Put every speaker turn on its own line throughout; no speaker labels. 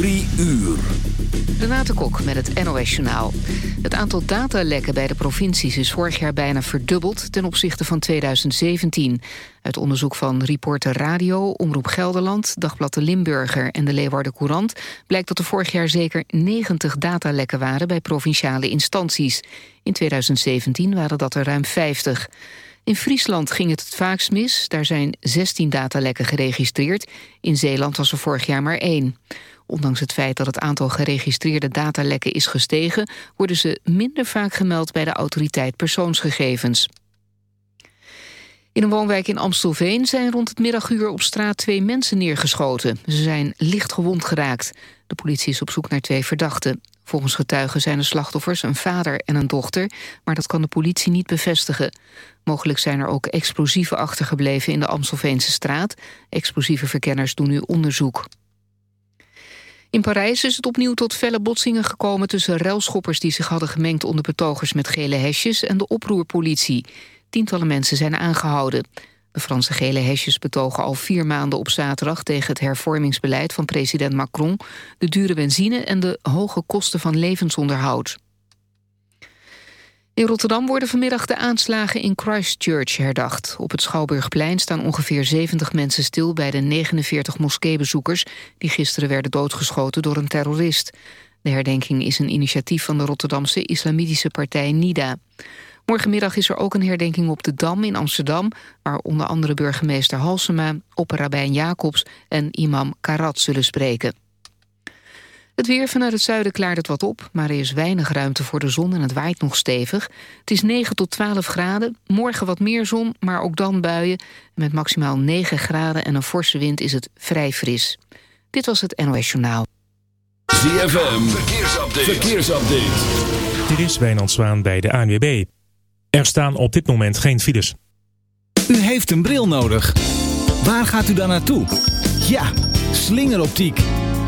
Drie uur.
Met het NOS Journaal. Het aantal datalekken bij de provincies is vorig jaar bijna verdubbeld... ten opzichte van 2017. Uit onderzoek van Reporter Radio, Omroep Gelderland... Dagblad de Limburger en de Leeuwarden Courant... blijkt dat er vorig jaar zeker 90 datalekken waren... bij provinciale instanties. In 2017 waren dat er ruim 50. In Friesland ging het het vaakst mis. Daar zijn 16 datalekken geregistreerd. In Zeeland was er vorig jaar maar één. Ondanks het feit dat het aantal geregistreerde datalekken is gestegen... worden ze minder vaak gemeld bij de autoriteit persoonsgegevens. In een woonwijk in Amstelveen zijn rond het middaguur op straat twee mensen neergeschoten. Ze zijn licht gewond geraakt. De politie is op zoek naar twee verdachten. Volgens getuigen zijn de slachtoffers een vader en een dochter... maar dat kan de politie niet bevestigen. Mogelijk zijn er ook explosieven achtergebleven in de Amstelveense straat. Explosieve verkenners doen nu onderzoek. In Parijs is het opnieuw tot felle botsingen gekomen tussen relschoppers die zich hadden gemengd onder betogers met gele hesjes en de oproerpolitie. Tientallen mensen zijn aangehouden. De Franse gele hesjes betogen al vier maanden op zaterdag tegen het hervormingsbeleid van president Macron, de dure benzine en de hoge kosten van levensonderhoud. In Rotterdam worden vanmiddag de aanslagen in Christchurch herdacht. Op het Schouwburgplein staan ongeveer 70 mensen stil... bij de 49 moskeebezoekers die gisteren werden doodgeschoten door een terrorist. De herdenking is een initiatief van de Rotterdamse islamitische partij NIDA. Morgenmiddag is er ook een herdenking op de Dam in Amsterdam... waar onder andere burgemeester Halsema, opperrabijn Jacobs en imam Karat zullen spreken. Het weer vanuit het zuiden klaart het wat op, maar er is weinig ruimte voor de zon en het waait nog stevig. Het is 9 tot 12 graden, morgen wat meer zon, maar ook dan buien. Met maximaal 9 graden en een forse wind is het vrij fris. Dit was het NOS Journaal.
ZFM, verkeersupdate. verkeersupdate.
Dit is Wijnand Zwaan bij de ANWB. Er staan op dit moment geen files.
U heeft een bril nodig. Waar gaat u dan naartoe? Ja, slingeroptiek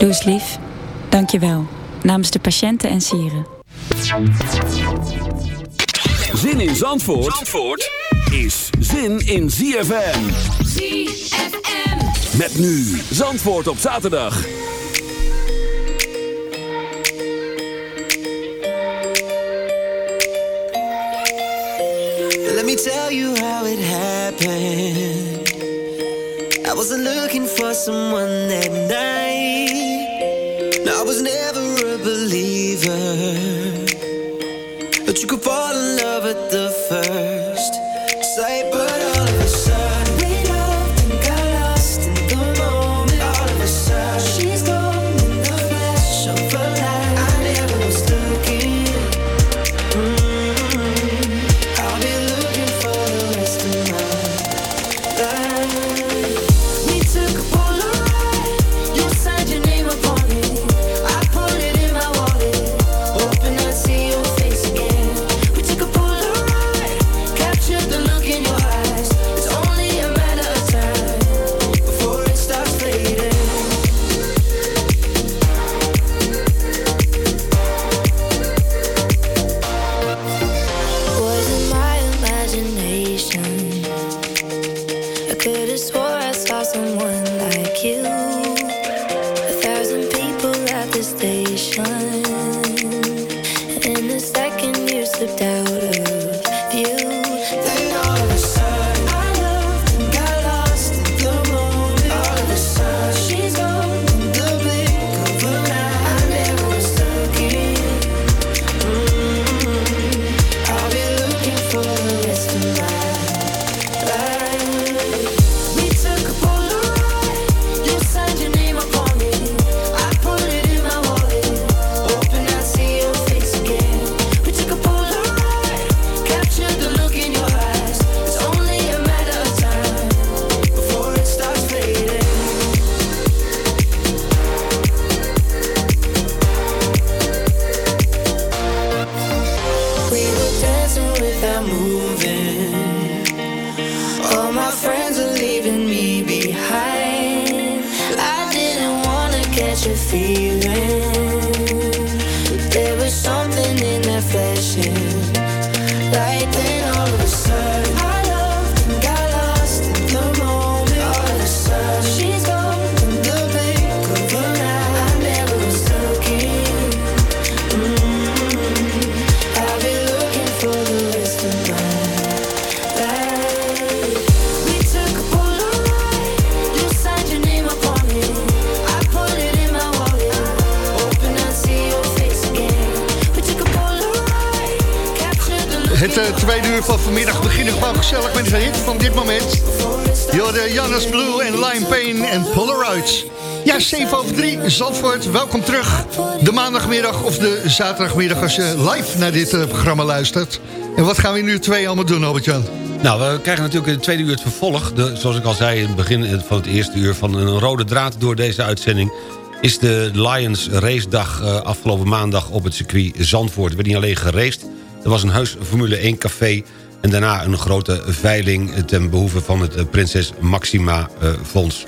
Doe eens lief. Dank je wel. Namens de patiënten en sieren.
Zin in Zandvoort, Zandvoort is zin in ZFM.
ZFM.
Met nu Zandvoort op zaterdag.
let me tell you how it happened. I wasn't looking for someone that night. Believer. But you could fall in
Het eh, tweede uur van vanmiddag beginnen gewoon gezellig met een hit van dit moment. Jorde Janus Blue en Lime Pain en Polaroids. Ja, 7 over 3, Zandvoort, welkom terug. De maandagmiddag of de zaterdagmiddag als je live naar dit eh, programma luistert. En wat gaan we nu twee allemaal doen, Albert-Jan?
Nou, we krijgen natuurlijk in het tweede uur het vervolg. De, zoals ik al zei in het begin van het eerste uur... van een rode draad door deze uitzending... is de Lions race dag eh, afgelopen maandag op het circuit Zandvoort. Er werd niet alleen geraced, er was een heus Formule 1 café... en daarna een grote veiling ten behoeve van het eh, Prinses Maxima eh, Fonds.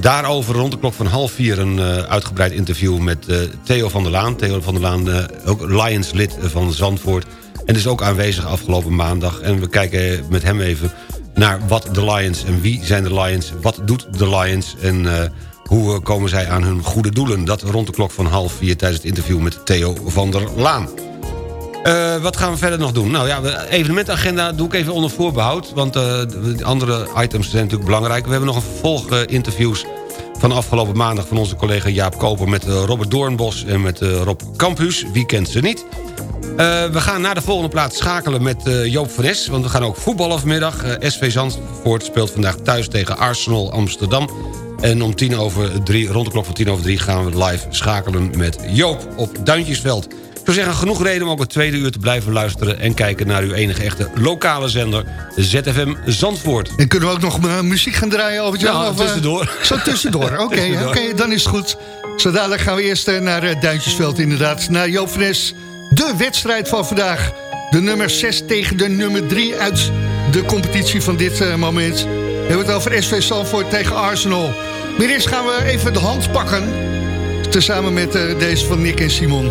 Daarover rond de klok van half vier een eh, uitgebreid interview met Theo van der Laan. Theo van der Laan, ook Lions-lid van Zandvoort. En is ook aanwezig afgelopen maandag. En we kijken met hem even naar wat de Lions en wie zijn de Lions. Wat doet de Lions en hoe komen zij aan hun goede doelen. Dat rond de klok van half vier tijdens het interview met Theo van der Laan. Eh, wat gaan we verder nog doen? Nou ja, de evenementagenda doe ik even onder voorbehoud. Want eh, de andere items zijn natuurlijk belangrijk. We hebben nog een vervolg eh, interviews van afgelopen maandag... van onze collega Jaap Koper met Robert Doornbos en met Rob Campus. Wie kent ze niet? We gaan naar de volgende plaats schakelen met Joop van Es. Want we gaan ook voetballen vanmiddag. SV Zandvoort speelt vandaag thuis tegen Arsenal Amsterdam. En om tien over drie, rond de klok van tien over drie gaan we live schakelen met Joop op Duintjesveld. Ik zou zeggen, genoeg reden om ook het tweede uur te blijven luisteren... en kijken naar uw enige echte lokale zender, ZFM Zandvoort.
En kunnen we ook nog eh, muziek gaan draaien, Albert-Jan?
Ja,
Of, eh,
tussendoor.
Zo tussendoor, oké,
Tussendoor.
oké, dan is het goed. Zo dadelijk gaan we eerst eh, naar Duintjesveld inderdaad. Naar Joop van. De wedstrijd van vandaag. De nummer 6 tegen de nummer 3 uit de competitie van dit moment. We hebben het over SV Zandvoort tegen Arsenal. Maar eerst gaan we even de hand pakken. Tezamen met deze van Nick en Simon.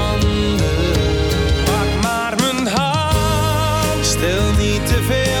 Stel niet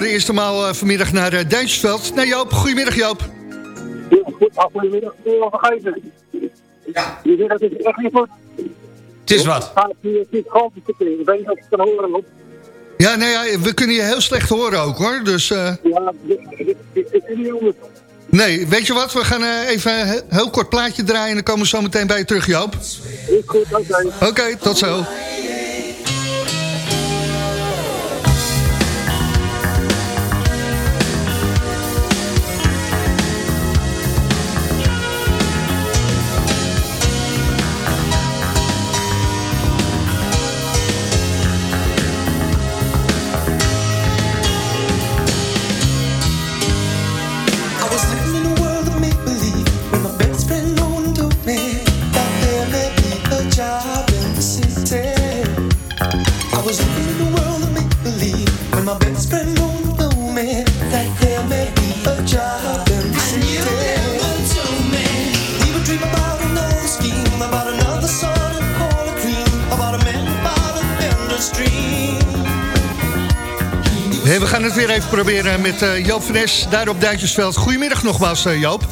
voor de eerste maal eh, vanmiddag naar uh, Duintjesveld. Naar Joop. Goedemiddag Joop.
Goedemiddag, vergeten. Ja. Je zegt dat het echt niet goed.
Het is wat.
Het gewoon zitten. Ik weet niet of je het kan horen.
Ja, nee, ja, we kunnen je heel slecht horen ook hoor. Dus, eh,
Ja, ik is niet anders.
nee, weet je wat? We gaan eh, even een he- heel kort plaatje draaien en dan komen we zo meteen bij je terug Joop.
Is goed, oké.
Oké, tot zo. Proberen met eh, Joop van daar op Duintjesveld. Goedemiddag nogmaals eh, Joop.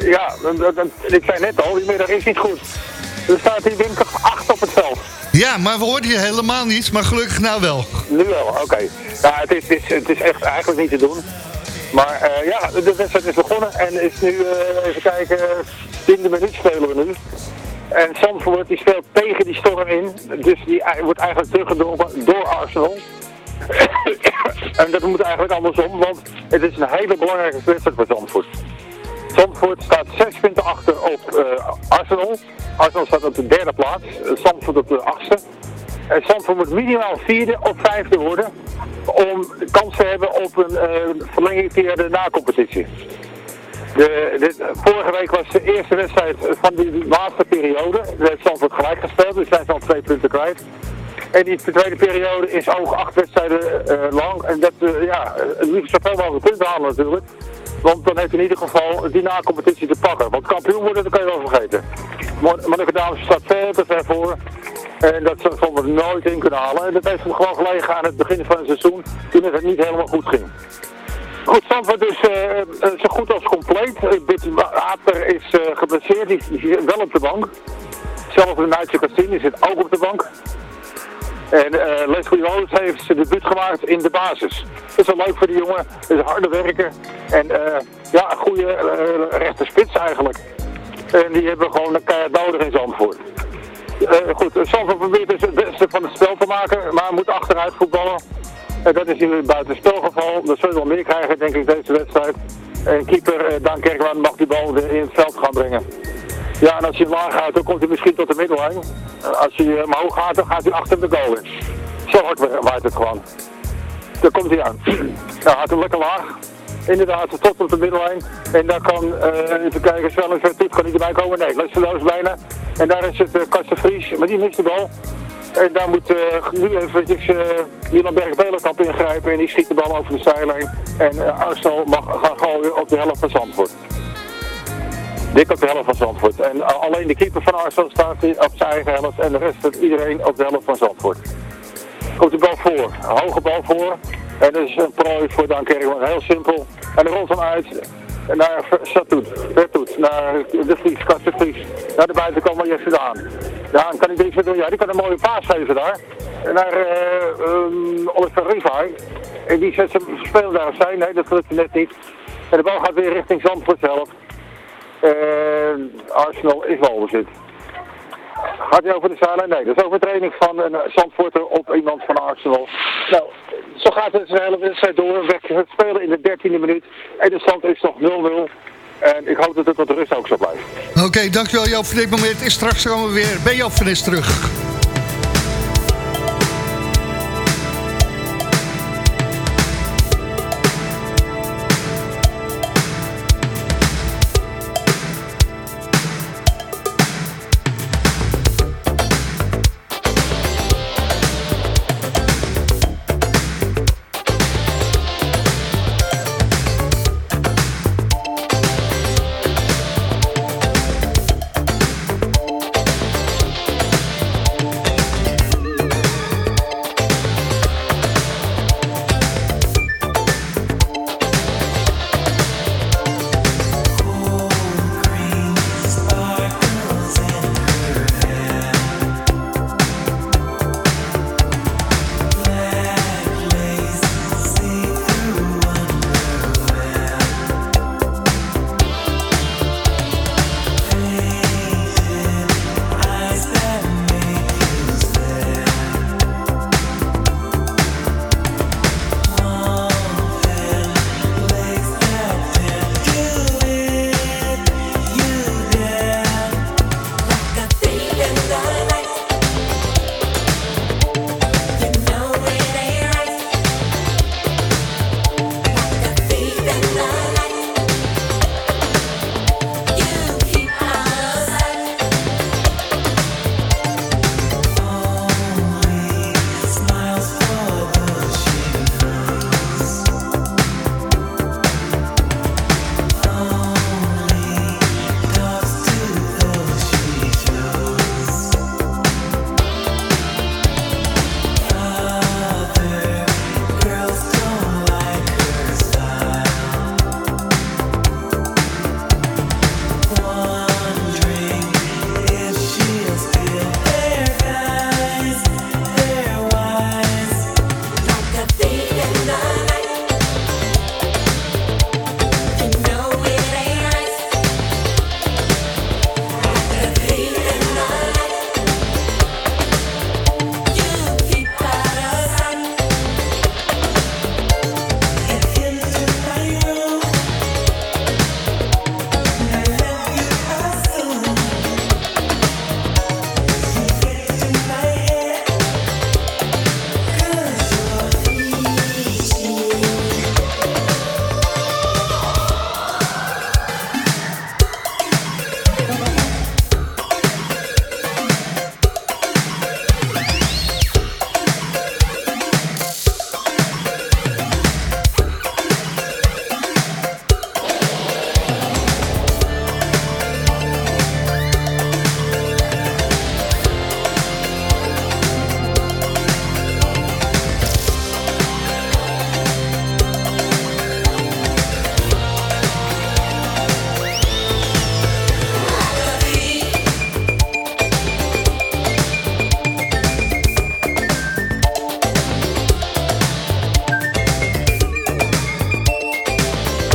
Ja, dat- dat- dat- ik zei net al, die middag is niet goed. Er staat hier windkracht 8 op het veld.
Ja, maar we hoorden je helemaal niet, maar gelukkig nou wel.
Nu wel, oké. Ja, het is, het, is, het is echt eigenlijk niet te doen. Maar eh, ja, de wedstrijd is begonnen en is nu, even kijken, in de minuut spelen we nu. En Zandvoort die speelt tegen die storm in, dus die wordt eigenlijk teruggedrongen door Arsenal. en dat moet eigenlijk andersom, want het is een hele belangrijke wedstrijd voor Zandvoort. Zandvoort staat zes punten achter op eh, Arsenal. Arsenal staat op de derde plaats, eh, Zandvoort op de achtste. En Zandvoort moet minimaal vierde of vijfde worden om kans te hebben op een eh, verlenging via de nacompetitie. De, vorige week was de eerste wedstrijd van die laatste periode. De heeft Zandvoort gelijk gespeeld, dus zijn ze al twee punten kwijt. En die tweede periode is ook acht wedstrijden uh, lang. En dat, uh, ja, het liefst zoveel mogelijk punten halen natuurlijk. Want dan heeft in ieder geval die na-competitie te pakken. Want kampioen worden, dat kan je wel vergeten. Dames staat ver te ver voor. En dat ze het nooit in kunnen halen. En dat heeft hem gewoon gelegen aan het begin van het seizoen. Toen het niet helemaal goed ging. Goed, Zandvoort dus uh, zo goed als compleet. Uh, Bitty Ater is uh, geblesseerd, die is wel op de bank. Zelfs Nigel Cassini zit ook op de bank. En uh, Leslie Rose heeft zijn debuut gemaakt in de basis. Dat is wel leuk voor die jongen. Dat is harde werken. En uh, ja, een goede uh, rechte spits eigenlijk. En die hebben gewoon een keihard nodig in Zandvoort. goed, Zandvoort probeert dus het beste van het spel te maken, maar moet achteruit voetballen. En dat is in buiten spelgeval. Dat zullen we wel meer krijgen, denk ik, deze wedstrijd. En keeper Dan Kerkman mag die bal in het veld gaan brengen. Ja, en als hij laag gaat, dan komt hij misschien tot de middellijn. Als hij omhoog gaat, dan gaat hij achter de goal in. Zo hard waait het gewoon. Daar komt hij aan. Hij gaat hem lekker laag. Inderdaad, tot op de middellijn. En daar kan, uh, even kijken, Svel en Toet kan niet erbij komen. Nee, Leslie bijna. En daar is het uh, Kasten Vries, maar die mist de bal. En daar moet nu eventjes uh, Berg-Belenkamp ingrijpen en die schiet de bal over de zijlijn. En uh, Arsenal mag gaan gooien op de helft van Zandvoort. Dik op de helft van Zandvoort. En alleen de keeper van Arsenal staat op zijn eigen helft en de rest iedereen op de helft van Zandvoort. Komt de bal voor, hoge bal voor. En dat is een prooi voor Dan Kerkman. Heel simpel. En dan rolt hem uit naar Satoet, Vertoet, naar de Vries, Kasten Vries. Naar de buitenkant van Jesse Daan. Daan kan ik meer doen. Ja, die kan een mooie paas geven daar. Naar uh, um, Oliver Rivai. En die zet zijn speler daar zijn. Nee, dat lukt net niet. En de bal gaat weer richting Zandvoort zelf. Uh, Arsenal is balbezit. Gaat hij over de zijlijn? Nee, dat is overtreding van een Zandvoorter op iemand van Arsenal. Nou, zo gaat het de hele wedstrijd door. We spelen in de 13e minuut. En de stand is nog 0-0. En ik hoop dat het tot de rust ook zo blijft.
Oké, okay, dankjewel Joop voor dit moment. En straks komen we weer bij Joop van terug.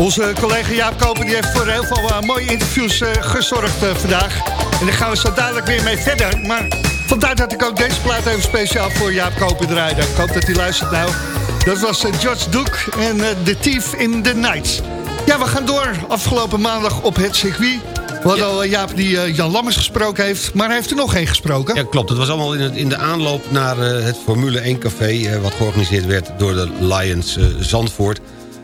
Onze collega Jaap Koper die heeft voor heel veel uh, mooie interviews uh, gezorgd uh, vandaag. En daar gaan we zo dadelijk weer mee verder. Maar vandaar dat ik ook deze plaat even speciaal voor Jaap Koper draaide. Ik hoop dat hij luistert nou. Dat was George Duke en The Thief in the Night. Ja, we gaan door afgelopen maandag op het circuit. We hadden al Jaap die Jan Lammers gesproken heeft, maar hij heeft er nog geen gesproken.
Ja, klopt. Het was allemaal in, het, in de aanloop naar het Formule 1 café... wat georganiseerd werd door de Lions Zandvoort...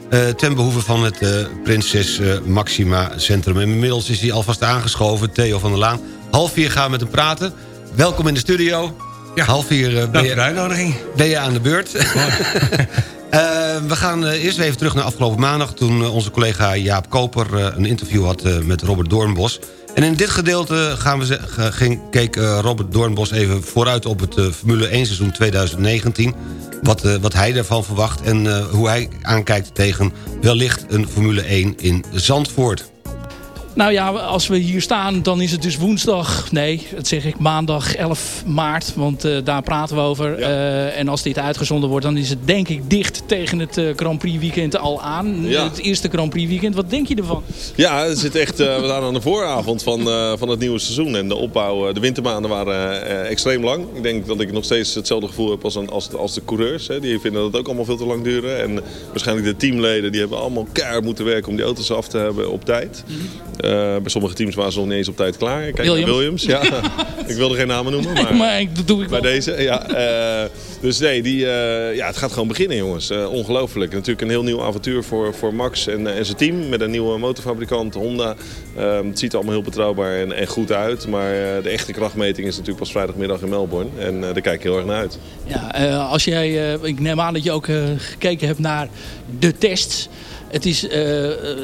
Uh, ten behoeve van het uh, Prinses uh, Maxima Centrum. En inmiddels is hij alvast aangeschoven, Theo van der Laan. Half vier gaan we met hem praten. Welkom in de studio. Ja. Half vier ben, je,
de uitnodiging.
ben je aan de beurt. we gaan eerst even terug naar afgelopen maandag... toen onze collega Jaap Koper een interview had met Robert Doornbos. En in dit gedeelte gaan we, ging, keek Robert Doornbos even vooruit op het Formule 1 seizoen 2019 wat, uh, wat hij ervan verwacht... en uh, hoe hij aankijkt tegen wellicht een Formule 1 in Zandvoort.
Nou ja, als we hier staan, dan is het dus woensdag. Nee, dat zeg ik maandag 11 maart. Want uh, daar praten we over. Ja. Uh, en als dit uitgezonden wordt, dan is het denk ik dicht tegen het uh, Grand Prix weekend al aan. Ja. Het eerste Grand Prix weekend. Wat denk je ervan?
Ja, het zit echt, we staan aan de vooravond van, van het nieuwe seizoen. En de opbouw, de wintermaanden waren extreem lang. Ik denk dat ik nog steeds hetzelfde gevoel heb als, een, als, de, als de coureurs. Hè. Die vinden dat het ook allemaal veel te lang duren. En waarschijnlijk de teamleden, die hebben allemaal keihard moeten werken om die auto's af te hebben op tijd. Mm -hmm. Uh, bij sommige teams waren ze nog niet eens op tijd klaar. Kijk
Williams.
naar Williams. Ja. ik wilde geen namen noemen. Maar,
maar dat doe ik
bij
wel.
deze. Ja, uh, dus nee, die, uh, ja, het gaat gewoon beginnen jongens. ongelooflijk. Natuurlijk een heel nieuw avontuur voor, voor Max en, en zijn team. Met een nieuwe motorfabrikant, Honda. het ziet er allemaal heel betrouwbaar en, en goed uit. Maar de echte krachtmeting is natuurlijk pas vrijdagmiddag in Melbourne. En daar kijk ik heel erg naar uit.
Ja, als jij, ik neem aan dat je ook gekeken hebt naar de tests. Het is uh,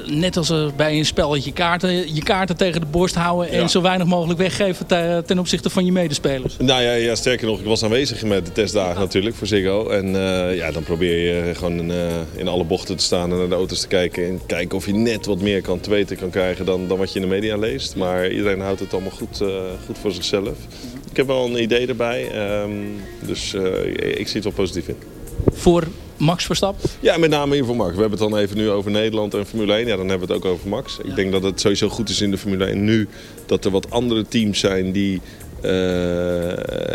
net als bij een spelletje kaarten. Je kaarten tegen de borst houden en ja. zo weinig mogelijk weggeven ten opzichte van je medespelers.
Nou ja, ja, sterker nog, ik was aanwezig met de testdagen natuurlijk voor Ziggo. En uh, ja, dan probeer je gewoon in, in, alle bochten te staan en naar de auto's te kijken. En kijken of je net wat meer kan te weten kan krijgen dan, dan wat je in de media leest. Maar iedereen houdt het allemaal goed, goed voor zichzelf. Ik heb wel een idee erbij. Um, dus ik zie het wel positief in.
Voor Max Verstappen?
Ja, met name hier voor Max. We hebben het dan even nu over Nederland en Formule 1. Ja, dan hebben we het ook over Max. Ik ja. denk dat het sowieso goed is in de Formule 1 nu dat er wat andere teams zijn die uh,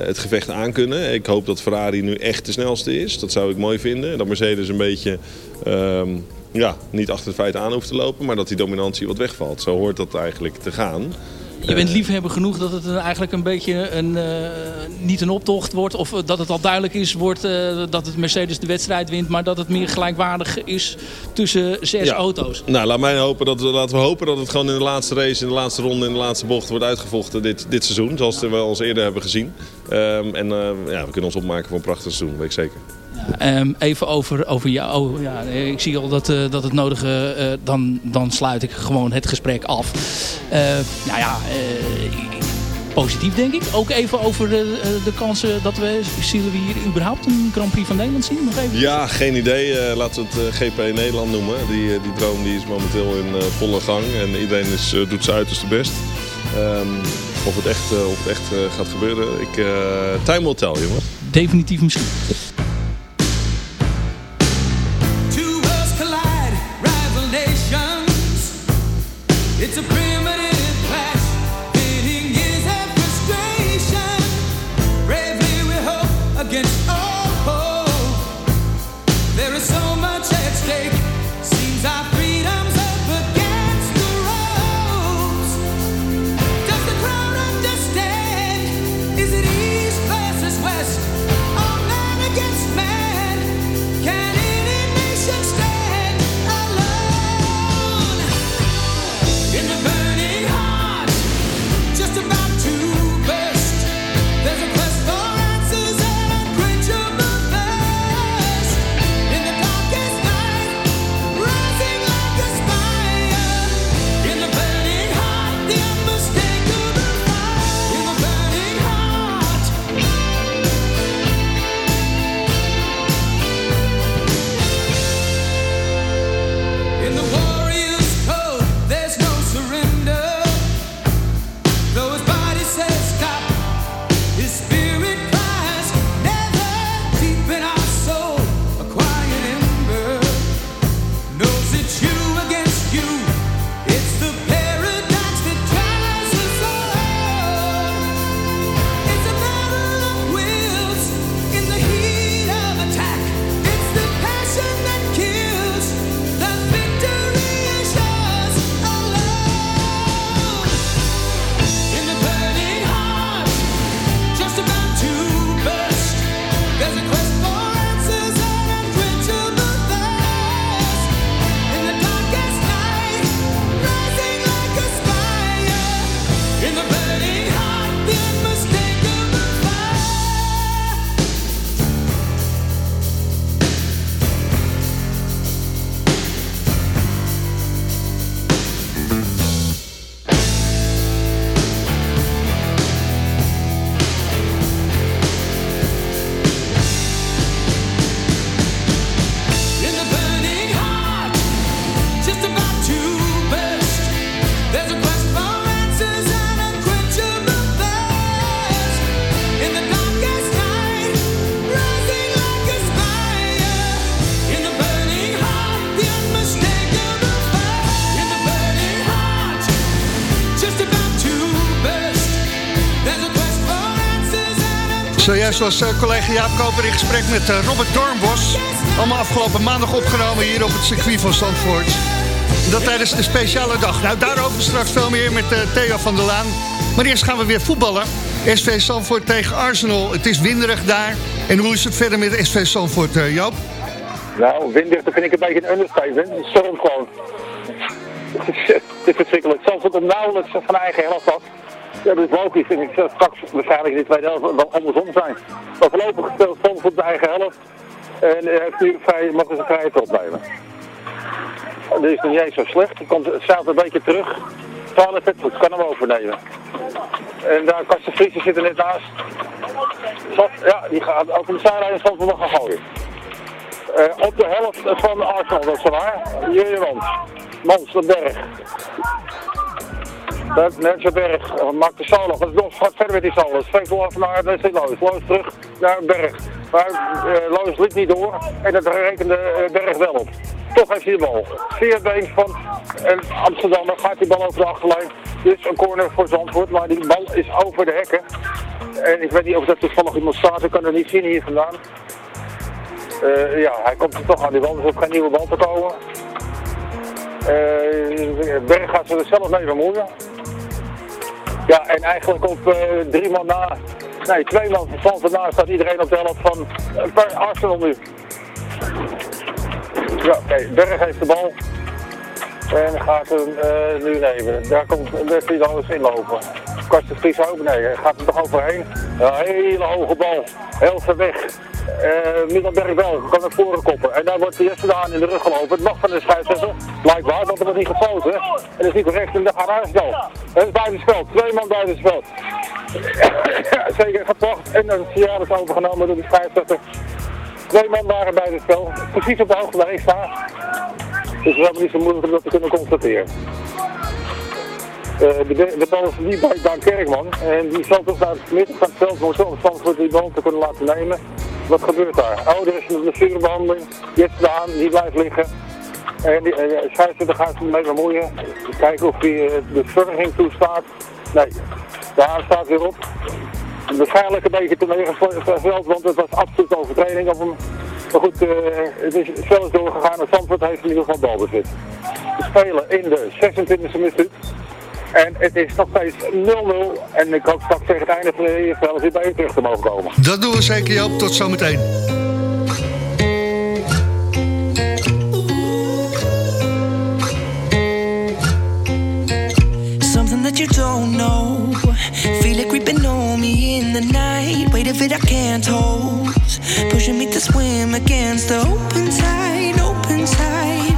het gevecht aankunnen. Ik hoop dat Ferrari nu echt de snelste is. Dat zou ik mooi vinden. Dat Mercedes een beetje um, ja, niet achter de feiten aan hoeft te lopen. Maar dat die dominantie wat wegvalt. Zo hoort dat eigenlijk te gaan.
Je bent liefhebber genoeg dat het eigenlijk een beetje een, uh, niet een optocht wordt. Of dat het al duidelijk is wordt, uh, dat het Mercedes de wedstrijd wint. Maar dat het meer gelijkwaardig is tussen zes
ja.
auto's.
Nou, laat mij hopen dat, laten we hopen dat het gewoon in de laatste race, in de laatste ronde, in de laatste bocht wordt uitgevochten dit, dit seizoen. Zoals we al eens eerder hebben gezien. Um, en uh, ja, we kunnen ons opmaken voor een prachtig seizoen, weet ik zeker.
Um, even over, over jou. Oh, ja, ik zie al dat, uh, dat het nodige... Uh, dan, dan sluit ik gewoon het gesprek af. Uh, nou ja, positief denk ik. Ook even over de, de kansen dat we... Zullen we hier überhaupt een Grand Prix van Nederland zien? Nog even?
Ja, geen idee. laten we het GP Nederland noemen. Die, die droom die is momenteel in volle gang. En iedereen is, doet zijn uiterste best. Um, of het echt, of het echt gaat gebeuren. Ik, time will tell, jongens.
Definitief misschien.
Was uh, collega Jaap Koper in gesprek met uh, Robert Dornbos. Allemaal afgelopen maandag opgenomen hier op het circuit van Zandvoort. Dat tijdens de speciale dag. Nou, daarover straks veel meer met uh, Theo van der Laan. Maar eerst gaan we weer voetballen. SV Zandvoort tegen Arsenal. Het is winderig daar. En hoe is het verder met SV Zandvoort, Joop?
Nou, winderig vind ik een beetje een understatement. Het gewoon. Het is, het verschrikkelijk. Zandvoort komt nauwelijks van eigen helft dat is logisch. En ik zal straks waarschijnlijk in de tweede helft wel andersom zijn. Maar voorlopig speelt Soms op de eigen helft. En heeft nu vrij, mag dus een vrije top nemen. Dat is nog niet zo slecht. Hij komt, het een beetje terug. Twaalf het kan hem overnemen. En daar Karsten Friese zit er net naast. Ja, die gaat over de zijlijn Zandvoort nog gaan gooien. Uh, op de helft van Arsenal, dat is waar. Jurjemans. Mans, de berg. Berg maakt de solo. Het nog gaat verder met die solo. Steekt af naar de Loos. Loos terug naar Berg. Maar uh, Loos liep niet door. En dat rekende uh, Berg wel op. Toch heeft hij de bal. Veerbeen van en Amsterdam. Gaat die bal over de achterlijn. Dus een corner voor Zandvoort. Maar die bal is over de hekken. En ik weet niet of dat toevallig iemand staat. Ik kan het niet zien hier vandaan. Uh, ja, hij komt er toch aan die bal. Is ook geen nieuwe bal te komen. Uh, Berg gaat ze er zelf mee bemoeien. Ja, en eigenlijk op uh, drie man na, nee, twee man van na staat iedereen op de helft van uh, Arsenal nu. Ja, oké. Berg heeft de bal. En gaat hem uh, nu nemen. Daar komt Wesley dan eens inlopen. Karsten Vries ook, nee, gaat er toch overheen. Een hele hoge bal, heel ver weg. Uh, Middelberg wel, kan naar voren koppen. En daar wordt Jesse aan in de rug gelopen. Het mag van de scheidsrechter, blijkbaar, want er wordt niet gefloten. En dat is niet correct en dan gaat Arsenal. Het is buiten spel, twee man buiten spel. Zeker geplacht en signaal is overgenomen door de scheidsrechter. Twee man waren bij het spel, precies op de hoogte waar ik sta. Dus we hebben niet zo moeilijk om dat te kunnen constateren. Uh, de, de bal is niet bij Daan Kerkman. En die zal toch naar het midden van het veld die bal te kunnen laten nemen. Wat gebeurt daar? Oh, er is een blessurebehandeling. Jets Daan, die blijft liggen. En die uh, scheidsrechter gaat ze mee bemoeien. Kijken of hij uh, de verzorging toestaat. Nee, de haan staat weer op. Waarschijnlijk een beetje teleurgesteld, want het was absoluut overtreding op hem. Maar goed, uh, het is zelfs doorgegaan en Zandvoort heeft in ieder geval balbezit. We spelen in de 26e minuut. En het is nog steeds 0-0. En ik hoop straks tegen het einde van de EFL weer bij je terug te mogen komen.
Dat doen we zeker, Joop. Tot zometeen.
Something that you don't know. Feel it creeping on me in the night. Weight of it I can't hold. Pushing me to swim against the open tide, open tide.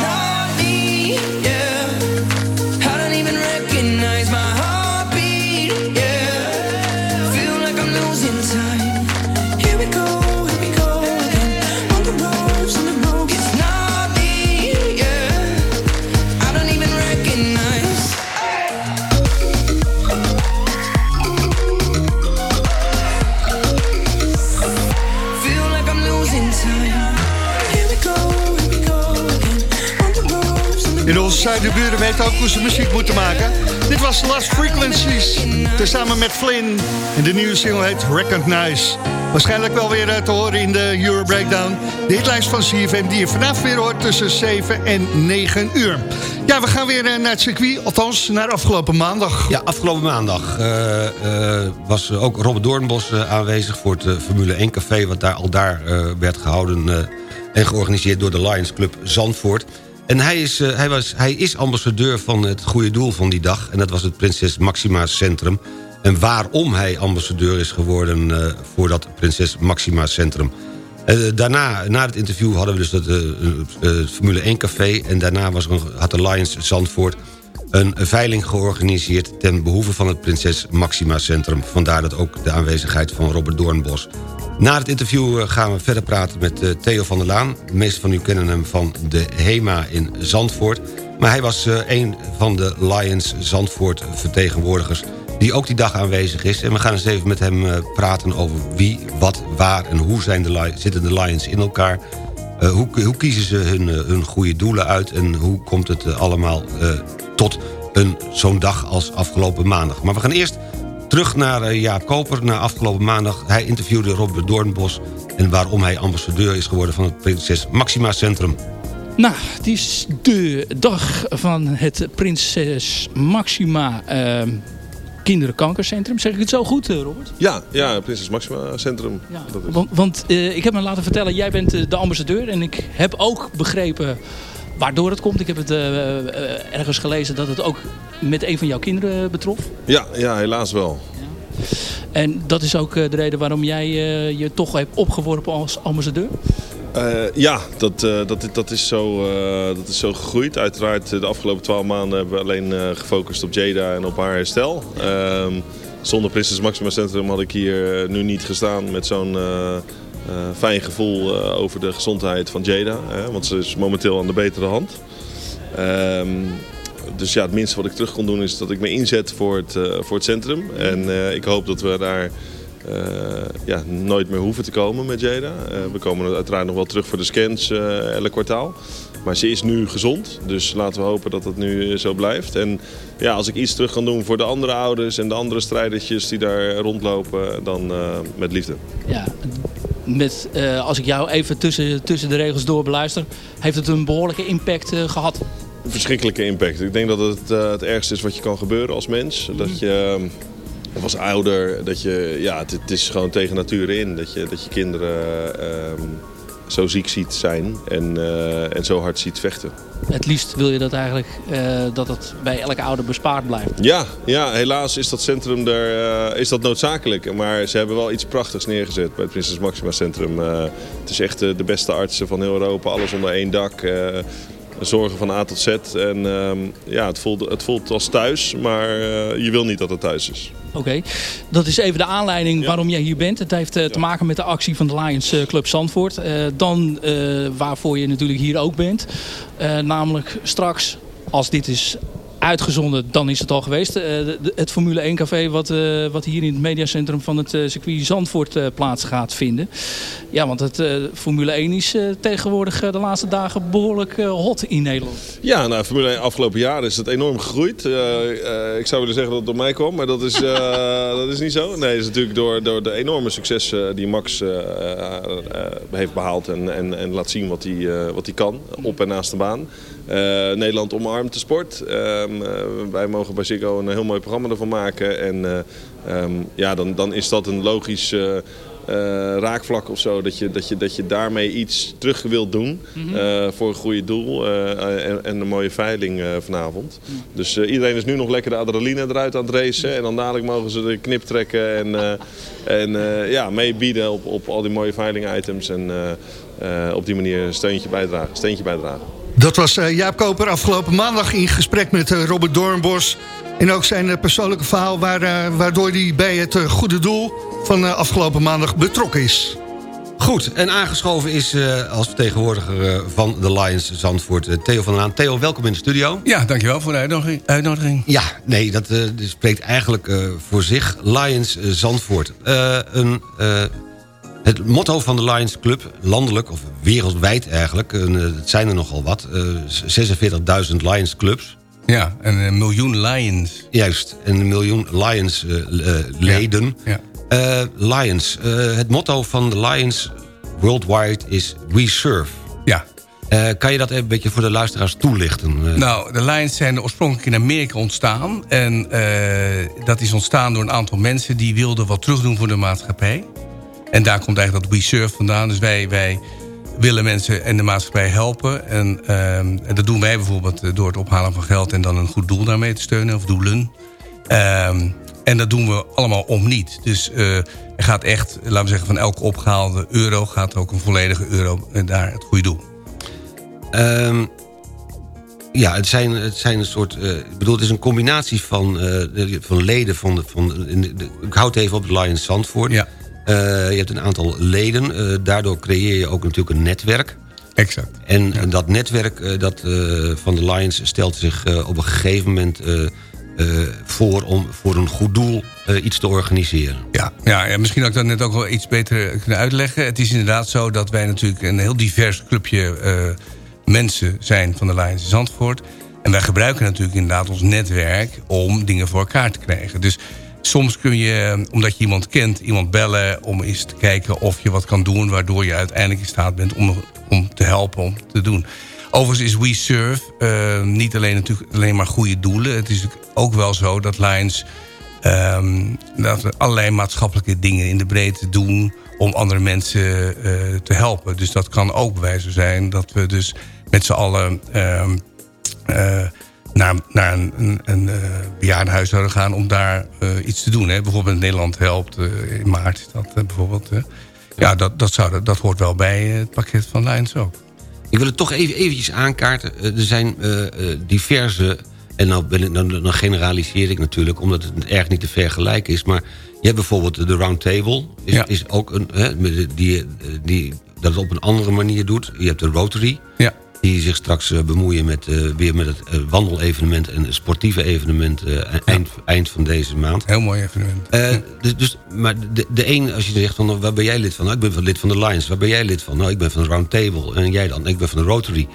In onze zuidenburen weten ook hoe ze muziek moeten maken. Dit was Last Frequencies, tezamen met Flynn. En de nieuwe single heet Recognize. Waarschijnlijk wel weer eh, te horen in de Euro Breakdown. De hitlijst van CFM die je vanavond weer hoort tussen 7 en 9 uur. Ja, we gaan weer eh, naar het circuit, althans naar afgelopen maandag.
Ja, afgelopen maandag eh, was ook Robert Doornbos aanwezig... voor het Formule 1 café, wat daar al daar werd gehouden... eh, en georganiseerd door de Lions Club Zandvoort. En hij is, eh, hij, was, hij is ambassadeur van het goede doel van die dag... en dat was het Prinses Maxima Centrum. En waarom hij ambassadeur is geworden eh, voor dat Prinses Maxima Centrum... Eh, daarna, na het interview, hadden we dus dat Formule 1 café... en daarna was er had de Lions Zandvoort een veiling georganiseerd... ten behoeve van het Prinses Maxima Centrum. Vandaar dat ook de aanwezigheid van Robert Doornbos. Na het interview eh, gaan we verder praten met eh, Theo van der Laan. De meeste van u kennen hem van de HEMA in Zandvoort. Maar hij was eh, een van de Lions Zandvoort vertegenwoordigers... die ook die dag aanwezig is. En we gaan eens even met hem praten over wie, wat, waar en hoe zijn de, zitten de Lions in elkaar... Uh, hoe, hoe kiezen ze hun, uh, hun goede doelen uit... en hoe komt het uh, allemaal tot zo'n dag als afgelopen maandag. Maar we gaan eerst terug naar Jaap Koper, naar afgelopen maandag. Hij interviewde Robert Doornbos... en waarom hij ambassadeur is geworden van het Prinses Maxima Centrum.
Nou, het is de dag van het Prinses Maxima uh, Kinderenkankercentrum. Zeg ik het zo goed, Robert?
Ja, ja Prinses Maxima Centrum.
Ja, want want uh, ik heb me laten vertellen, jij bent uh, de ambassadeur. En ik heb ook begrepen waardoor het komt. Ik heb het uh, ergens gelezen dat het ook met een van jouw kinderen betrof.
Ja, ja helaas wel.
Ja. En dat is ook de reden waarom jij je toch hebt opgeworpen als ambassadeur?
Uh, ja, dat, uh, dat, dat, is zo, uh, dat is zo gegroeid. Uiteraard de afgelopen twaalf maanden hebben we alleen gefocust op Jada en op haar herstel. Ehm, zonder Prinses Maxima Centrum had ik hier nu niet gestaan met zo'n fijn gevoel over de gezondheid van Jada. want ze is momenteel aan de betere hand. Ehm, dus ja, het minste wat ik terug kon doen is dat ik me inzet voor het, voor het centrum. En ik hoop dat we daar... Uh, ja, nooit meer hoeven te komen met Jada. Uh, we komen uiteraard nog wel terug voor de scans uh, elk kwartaal. Maar ze is nu gezond, dus laten we hopen dat dat nu zo blijft. En ja, als ik iets terug kan doen voor de andere ouders en de andere strijdertjes die daar rondlopen, dan met liefde.
Ja, met, als ik jou even tussen, tussen de regels door beluister, heeft het een behoorlijke impact gehad?
Een verschrikkelijke impact. Ik denk dat het het ergste is wat je kan gebeuren als mens. Dat je of als ouder, dat je, ja, het, het, is gewoon tegen natuur in. Dat je, dat je kinderen uh, zo ziek ziet zijn en, uh, en zo hard ziet vechten.
Het liefst wil je dat eigenlijk, uh, dat het bij elke ouder bespaard blijft.
Ja, ja helaas is dat centrum er, is dat noodzakelijk. Maar ze hebben wel iets prachtigs neergezet bij het Prinses Maxima Centrum. het is echt de beste artsen van heel Europa, alles onder één dak zorgen van A tot Z. En uh, ja, het voelt, het voelt als thuis, maar uh, je wil niet dat het thuis is.
Oké, okay. dat is even de aanleiding ja. waarom jij hier bent. Het heeft uh, te maken met de actie van de Lions uh, Club Zandvoort. dan waarvoor je natuurlijk hier ook bent. namelijk straks, als dit is uitgezonden, dan is het al geweest. Uh, de, het Formule 1 café wat, uh, wat hier in het mediacentrum van het uh, circuit Zandvoort plaats gaat vinden. Ja, want het Formule 1 is tegenwoordig de laatste dagen behoorlijk hot in Nederland.
Ja, nou, Formule 1 afgelopen jaar is het enorm gegroeid. ik zou willen zeggen dat het door mij kwam, maar dat is, dat is niet zo. Nee, het is natuurlijk door, door de enorme successen die Max heeft behaald en, en, en laat zien wat hij wat hij kan op en naast de baan. Uh, Nederland omarmt de sport. Uh, uh, wij mogen bij Ziggo een heel mooi programma ervan maken. En um, ja, dan, dan is dat een logisch eh, raakvlak of zo. Dat je, dat, je, dat je daarmee iets terug wilt doen
Mhm.
eh, voor een goede doel. eh, en, en een mooie veiling eh, vanavond. Dus eh, iedereen is nu nog lekker de adrenaline eruit aan het racen. En dan dadelijk mogen ze de knip trekken en, eh, en eh, ja, meebieden op, op al die mooie veiling items. En eh, eh, op die manier een steuntje bijdragen. Steentje bijdragen.
Dat was eh, Jaap Koper afgelopen maandag in gesprek met eh, Robert Doornbos. En ook zijn eh, persoonlijke verhaal waar, eh, waardoor hij bij het goede doel van eh, afgelopen maandag betrokken is.
Goed, en aangeschoven is eh, als vertegenwoordiger eh, van de Lions Zandvoort Theo van der Laan. Theo, welkom in de studio.
Ja, dankjewel voor de uitnodiging. uitnodiging.
Ja, nee, dat eh, spreekt eigenlijk eh, voor zich. Lions Zandvoort. Eh, een, eh, het motto van de Lions Club, landelijk of wereldwijd eigenlijk... en, eh, het zijn er nogal wat, eh, 46.000 Lions Clubs...
Ja, en een miljoen Lions.
Juist, en een miljoen Lions eh, eh, leden.
Ja.
Eh, Lions, eh, het motto van de Lions worldwide is We Serve.
Ja.
Eh, kan je dat even een beetje voor de luisteraars toelichten? Eh,
Nou, de Lions zijn oorspronkelijk in Amerika ontstaan. En eh, dat is ontstaan door een aantal mensen... die wilden wat terugdoen voor de maatschappij. En daar komt eigenlijk dat We Serve vandaan. Dus wij, wij willen mensen en de maatschappij helpen. En, ehm, en dat doen wij bijvoorbeeld eh, door het ophalen van geld... en dan een goed doel daarmee te steunen, of doelen. Ehm, en dat doen we allemaal om niet. Dus eh, er gaat echt, laten we zeggen... van elke opgehaalde euro gaat ook een volledige euro... daar het goede doel.
Ehm, ja, het zijn, het zijn een soort... eh, ik bedoel, het is een combinatie van, van leden van... De, van de, ik houd het even op de Lions Zandvoort.
Ja.
Eh, je hebt een aantal leden. eh, daardoor creëer je ook natuurlijk een netwerk.
Exact.
En, en dat netwerk eh, dat, van de Lions stelt zich op een gegeven moment voor... om voor een goed doel iets te organiseren.
Ja, ja, ja, misschien had ik dat net ook wel iets beter kunnen uitleggen. Het is inderdaad zo dat wij natuurlijk een heel divers clubje mensen zijn van de Lions in Zandvoort. En wij gebruiken natuurlijk inderdaad ons netwerk om dingen voor elkaar te krijgen. Dus soms kun je, omdat je iemand kent, iemand bellen om eens te kijken of je wat kan doen... waardoor je uiteindelijk in staat bent om, om te helpen, om te doen. Overigens is We Serve eh, niet alleen, natuurlijk alleen maar goede doelen. Het is ook wel zo dat Lions Ehm, dat we allerlei maatschappelijke dingen in de breedte doen... om andere mensen eh, te helpen. Dus dat kan ook bewijzen zijn dat we dus met z'n allen... ehm, eh, naar, naar een, een, een eh, bejaardenhuis zouden gaan om daar eh, iets te doen. Hè? Bijvoorbeeld Nederland helpt eh, in maart. is Dat, bijvoorbeeld. Ja, dat, dat, zou, dat hoort wel bij het pakket van Lions ook.
Ik wil het toch even eventjes aankaarten. Er zijn diverse... En nou, ben ik, dan, dan generaliseer ik natuurlijk... omdat het erg niet te vergelijken is. Maar je hebt bijvoorbeeld de Round Table. Is, is ook een, hè, die, die dat het op een andere manier doet. Je hebt de Rotary.
Ja.
Die zich straks eh, bemoeien met, eh, weer met het eh, wandelevenement... en het sportieve evenement eind, eind van deze maand.
Heel mooi evenement.
Dus, dus, maar de, de een, als je zegt van waar ben jij lid van? Nou, ik ben van lid van de Lions. Waar ben jij lid van? Nou, ik ben van de Round Table. En jij dan? Ik ben van de Rotary.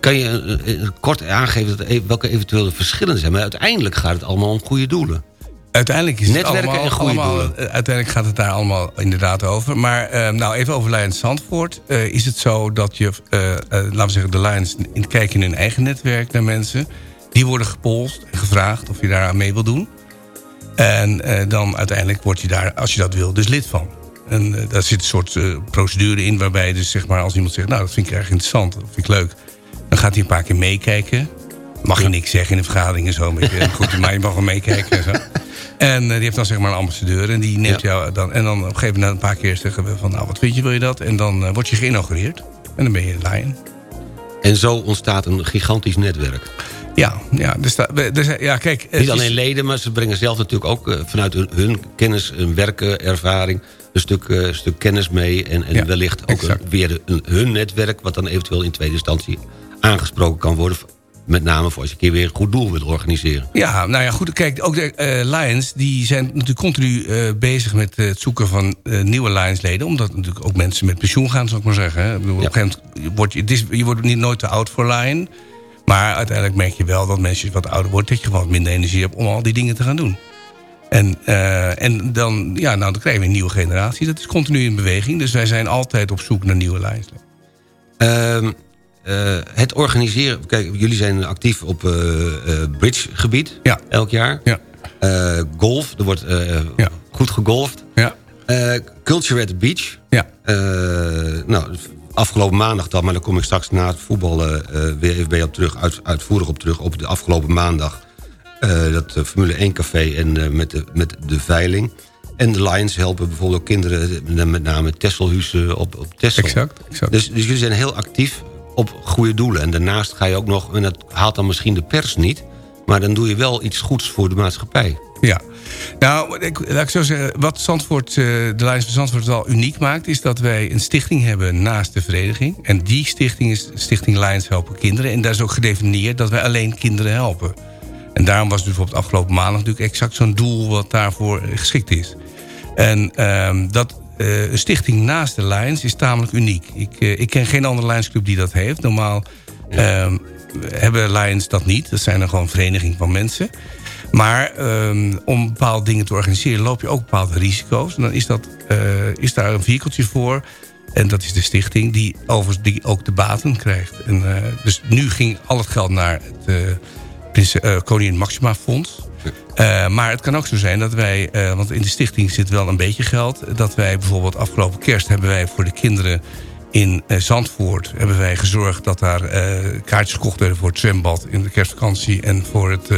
Kan je kort aangeven dat, e- welke eventuele verschillen zijn? Maar uiteindelijk gaat het allemaal om goede doelen.
Uiteindelijk is
Netwerken
het allemaal,
en goede
allemaal-
doelen.
uiteindelijk gaat het daar allemaal inderdaad over. Maar eh, nou even over Lions Zandvoort. Eh, is het zo dat je, eh, laten we zeggen, de Lions in, kijken in hun eigen netwerk naar mensen. Die worden gepolst en gevraagd of je daar aan mee wil doen. En dan uiteindelijk word je daar, als je dat wil, dus lid van. En daar zit een soort procedure in waarbij dus zeg maar als iemand zegt... nou, dat vind ik erg interessant, dat vind ik leuk. Dan gaat hij een paar keer meekijken. Mag je niks zeggen in de vergaderingen zo. Een beetje, goed, maar je mag wel meekijken en zo. En eh, die heeft dan zeg maar een ambassadeur. En die neemt jou dan. En dan op een gegeven moment een paar keer zeggen we van nou wat vind je, wil je dat? En dan eh, word je geïnaugureerd. En dan ben je lion.
En zo ontstaat een gigantisch netwerk.
Ja, ja, dus da- dus, ja kijk.
Niet alleen leden, maar ze brengen zelf natuurlijk ook eh, vanuit hun, hun kennis, hun werken, ervaring... een stuk, stuk kennis mee en, en
Ja,
wellicht ook een- weer een, hun netwerk... wat dan eventueel in tweede instantie aangesproken kan worden... met name voor als je een keer weer een goed doel wil organiseren.
Ja, nou ja, goed. Kijk, ook de eh, Lions die zijn natuurlijk continu eh, bezig met eh, het zoeken van nieuwe Lions-leden. Omdat natuurlijk ook mensen met pensioen gaan, zou ik maar zeggen. hè. Ik bedoel, Op een gegeven moment word je, is, je wordt niet nooit te oud voor Lion. Maar uiteindelijk merk je wel dat mensen wat ouder wordt... dat je gewoon wat minder energie hebt om al die dingen te gaan doen. En, en dan, ja, nou, dan krijgen we een nieuwe generatie. Dat is continu in beweging. Dus wij zijn altijd op zoek naar nieuwe.
Ehm, eh, het organiseren... Kijk, jullie zijn actief op eh eh, bridgegebied
ja.
elk jaar.
Ja.
Golf, er wordt goed gegolfd.
Ja.
Culture at the Beach.
Ja.
Nou, afgelopen maandag dan, maar daar kom ik straks na het voetbal eh, weer even bij op terug, uit, uitvoerig op terug. Op de afgelopen maandag. dat Formule 1 café en met, de, met de veiling. En de Lions helpen bijvoorbeeld ook kinderen, met name Tesselhuizen op, op Tessel.
Exact, exact.
Dus, dus jullie zijn heel actief op goede doelen. En daarnaast ga je ook nog, en dat haalt dan misschien de pers niet... maar dan doe je wel iets goeds voor de maatschappij.
Ja. Nou, ik, laat ik zo zeggen, wat Zandvoort, eh, de Lions van Zandvoort wel uniek maakt... is dat wij een stichting hebben naast de vereniging. En die stichting is Stichting Lions Helpen Kinderen. En daar is ook gedefinieerd dat wij alleen kinderen helpen. En daarom was bijvoorbeeld afgelopen maandag natuurlijk exact zo'n doel... wat daarvoor geschikt is. En ehm, dat eh, een stichting naast de Lions is tamelijk uniek. Ik, eh, ik ken geen andere Lionsclub die dat heeft. Normaal ehm, hebben Lions dat niet. Dat zijn dan gewoon vereniging van mensen. Maar ehm, om bepaalde dingen te organiseren loop je ook bepaalde risico's. En dan is, dat, eh, is daar een vehikeltje voor. En dat is de stichting die overigens die ook de baten krijgt. En, dus nu ging al het geld naar het Prins, Koningin Maxima Fonds. Uh, maar het kan ook zo zijn dat wij, uh, want in de stichting zit wel een beetje geld... dat wij bijvoorbeeld afgelopen kerst hebben wij voor de kinderen in uh, Zandvoort... hebben wij gezorgd dat daar kaartjes gekocht werden voor het zwembad in de kerstvakantie... en voor, het,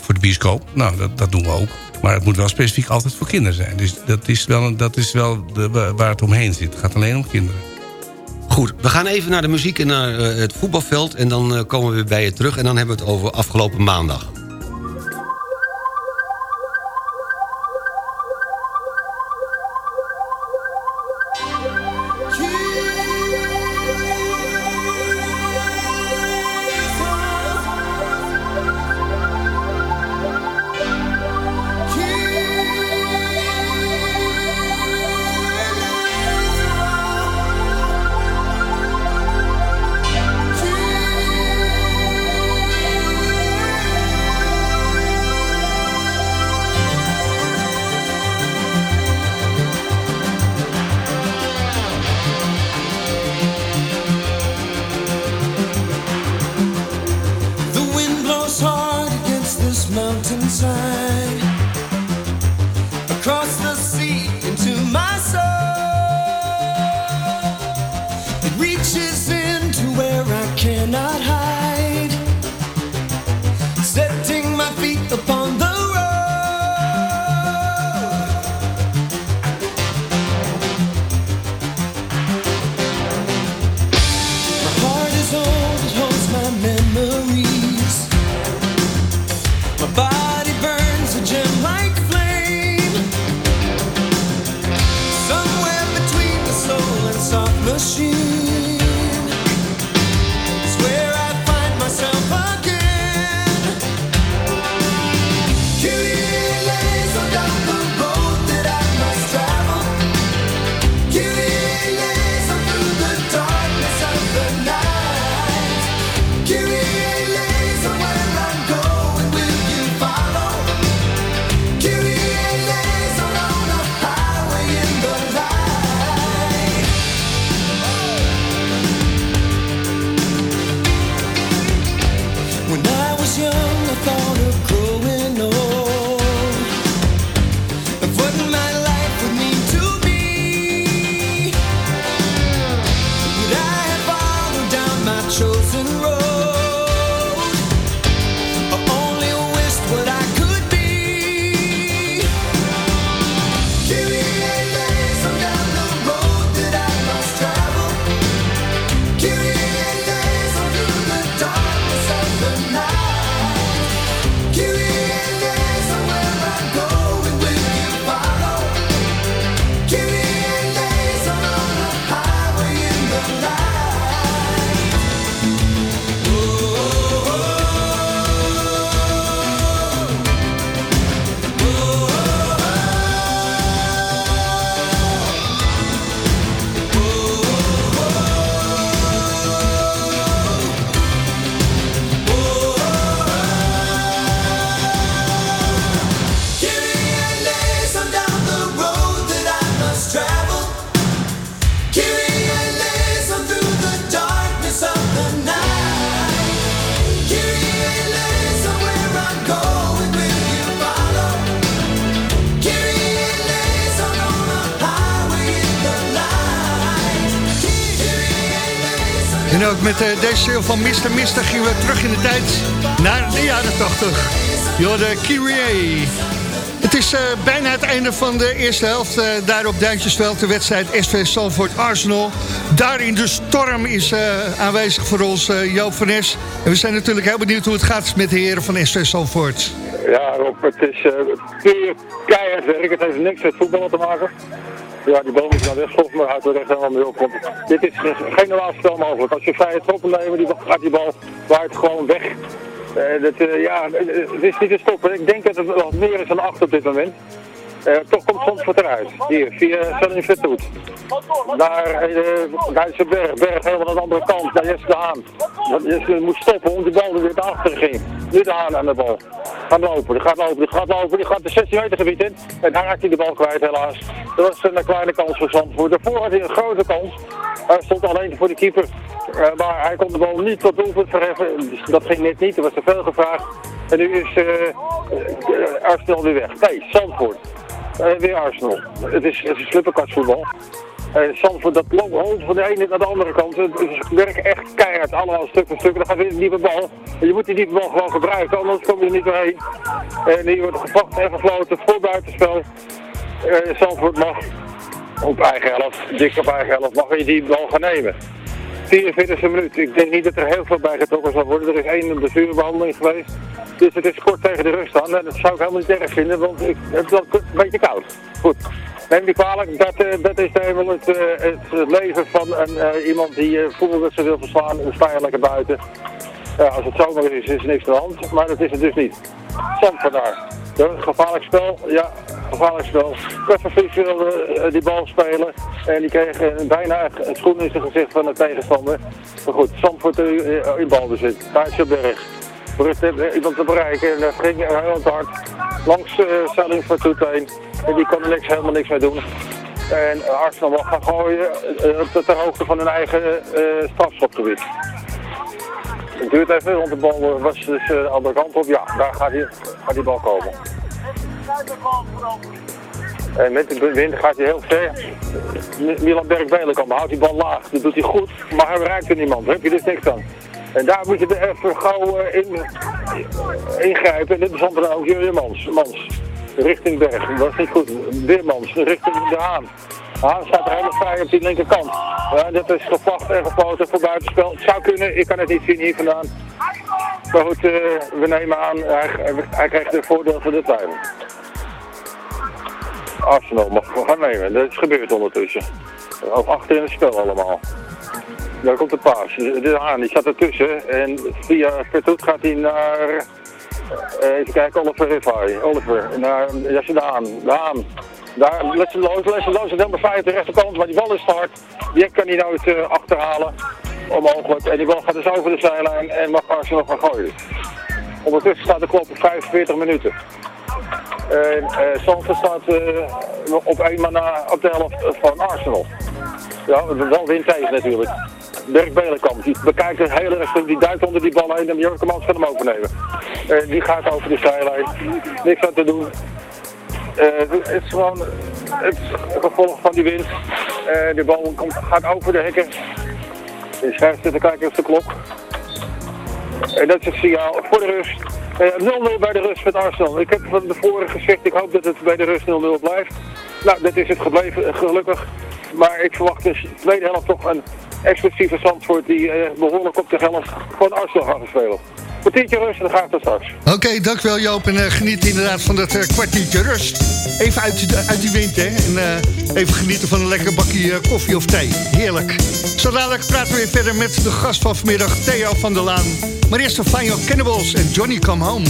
voor de bioscoop. Nou, dat, dat doen we ook. Maar het moet wel specifiek altijd voor kinderen zijn. Dus dat is wel, dat is wel de, waar het omheen zit. Het gaat alleen om kinderen.
Goed, we gaan even naar de muziek en naar het voetbalveld... en dan komen we weer bij je terug en dan hebben we het over afgelopen maandag.
Deze sale van Mr. Mister gingen we terug in de tijd naar de jaren 80. Jorde Kyrie. Het is uh, bijna het einde van de eerste helft. Uh, daar op Duintjesveld de wedstrijd SV Salford Arsenal. Daar in de storm is aanwezig voor ons Joop van. En we zijn natuurlijk heel benieuwd hoe het gaat met de heren van SV Salford.
Ja Rob, het is keihard werk. Het heeft niks met voetballen te maken. Ja, die boom is nou weg, maar uit de recht helemaal mee op. dit is geen normaal spel mogelijk. Als je vrije troppen nemen, die gaat die bal waait gewoon weg. Uh, dat, uh, ja, het is niet te stoppen. Ik denk dat het wat meer is dan acht op dit moment. Uh, toch komt wat eruit. Hier, via Selling Vertoet. Daar, uh, Duitse Berg, Berg helemaal aan de andere kant, naar Jesse de Haan. Jesse moet stoppen, omdat de bal er weer naar achter ging. Nu de Haan aan de bal. Gaat lopen, die gaat lopen, die gaat lopen, die gaat de 16 meter gebied in. En daar raakt hij de bal kwijt helaas. Dat was een kleine kans voor Zandvoort. Daarvoor had hij een grote kans. Hij stond alleen voor de keeper. Uh, maar hij kon de bal niet tot doelpunt verheffen. Dus dat ging net niet, er was te veel gevraagd. En nu is uh, Arsenal weer weg. Nee, Zandvoort. Uh, weer Arsenal. Het is, het is slipperkastvoetbal. Uh, Zandvoort dat loopt van de ene naar de andere kant. Het werkt echt keihard, allemaal stuk voor stuk. Dan gaat weer een diepe bal. En je moet die diepe bal gewoon gebruiken, anders kom je er niet doorheen. En die wordt gepakt en gefloten voor buitenspel. Uh, Zandvoort mag op eigen helft, dik op eigen helft, mag je die bal gaan nemen. 44e minuut. Ik denk niet dat er heel veel bij getrokken zal worden. Er is één blessurebehandeling geweest. Dus het is kort tegen de rust aan. En dat zou ik helemaal niet erg vinden, want ik, het is een beetje koud. Goed. Neem die kwalijk, dat, uh, dat is helemaal het, uh, het leven van een, uh, iemand die uh, voetbalwedstrijd wil verslaan. Dan sta je lekker buiten. als het zomer is, is er niks aan de hand. Maar dat is het dus niet. Zand vandaar. Gevaarlijk spel, ja, gevaarlijk spel. Kufferfies wilde die bal spelen en die kreeg bijna een schoen in zijn gezicht van de tegenstander. Maar goed, Zandvoort in balbezit. Berg probeert iemand te bereiken. En dat ging heel hard langs uh, Selling voor heen. En die kon er niks, helemaal niks mee doen. En Arsenal mag gaan gooien uh, ter hoogte van hun eigen uh, strafschopgebied. Het duurt even, want de bal was dus de andere kant op. Ja, daar gaat die, gaat die bal komen. En met de wind gaat hij heel ver. Milan Berg-Belenkamp houdt die bal laag. Dat doet hij goed, maar hij bereikt er niemand. Heb je dus niks aan. En daar moet je er even gauw uh, in, ingrijpen. En dit is dan ook Jurje Mans. Richting Berg. Dat is niet goed. Weermans, richting de Haan. Haan staat er helemaal vrij op die linkerkant. Ja, dit is gevlacht en gefloten voor buitenspel. Het zou kunnen, ik kan het niet zien hier vandaan. Maar goed, uh, we nemen aan, hij, hij krijgt de voordeel van de tuin. Arsenal mag gaan nemen, dat is gebeurd ondertussen. Ook achter in het spel allemaal. Daar komt de paas. De Haan die staat ertussen. En via Vertoet gaat hij naar... Uh, even kijken, Oliver Rivai. Oliver, naar Jesse de Haan. Daar, Lesseloos, Lesseloos vrij op de rechterkant, maar die bal is hard. Die kan hij nooit uh, achterhalen. Onmogelijk. En die bal gaat dus over de zijlijn en mag Arsenal gaan gooien. Ondertussen staat de klok op 45 minuten. En uh, staat op één man na op de helft van Arsenal. Ja, wel win tegen natuurlijk. Dirk Belenkamp, die bekijkt het hele rest, die duikt onder die bal heen en Jurkemans gaat hem overnemen. Uh, die gaat over de zijlijn, niks aan te doen. Uh, het is gewoon het gevolg van die wind. Uh, de bal komt, gaat over de hekken. De schrijft zitten kijken op de klok. En dat is het signaal voor de rust. 0-0 bij de rust met Arsenal. Ik heb van tevoren gezegd, ik hoop dat het bij de rust 0-0 blijft. Nou, dat is het gebleven, gelukkig. Maar ik verwacht dus de tweede helft toch een explosieve Zandvoort die uh, behoorlijk op de helft van Arsenal gaat spelen. Kwartiertje rust en dan gaat het straks.
Oké, okay, dankjewel Joop. En uh, geniet inderdaad van dat uh, kwartiertje rust. Even uit, uit die wind, hè. En even genieten van een lekker bakje koffie of thee. Heerlijk. Zo dadelijk praten we weer verder met de gast van vanmiddag, Theo van der Laan. Maar eerst de Final Cannibals en Johnny Come Home.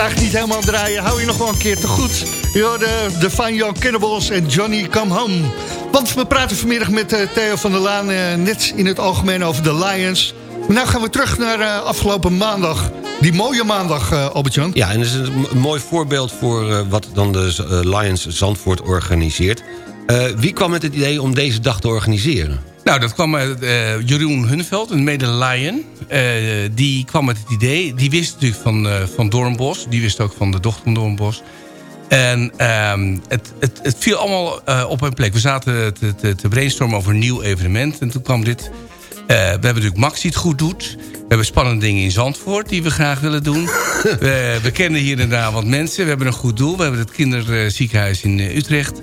Vandaag niet helemaal draaien. Hou je nog wel een keer te goed. Je hoorde de Fine Young Cannibals en Johnny Come Home. Want we praten vanmiddag met eh, Theo van der Laan... eh, net in het algemeen over de Lions. Maar nou gaan we terug naar eh, afgelopen maandag. Die mooie maandag, Albert-Jan.
Ja, en dat is een mooi voorbeeld voor wat dan de Lions Zandvoort organiseert. Wie kwam met het idee om deze dag te organiseren?
Nou, dat kwam uit eh, Jeroen Hunneveld, een mede-Lion. Eh, die kwam met het idee. Die wist natuurlijk van, eh, van Doornbos. Die wist ook van de dochter van Doornbos. En ehm, het, het, het viel allemaal eh, op een plek. We zaten te, te, te brainstormen over een nieuw evenement. En toen kwam dit... Eh, we hebben natuurlijk Max die het goed doet. We hebben spannende dingen in Zandvoort die we graag willen doen. we, we kennen hier en daar wat mensen. We hebben een goed doel. We hebben het kinderziekenhuis in eh, Utrecht.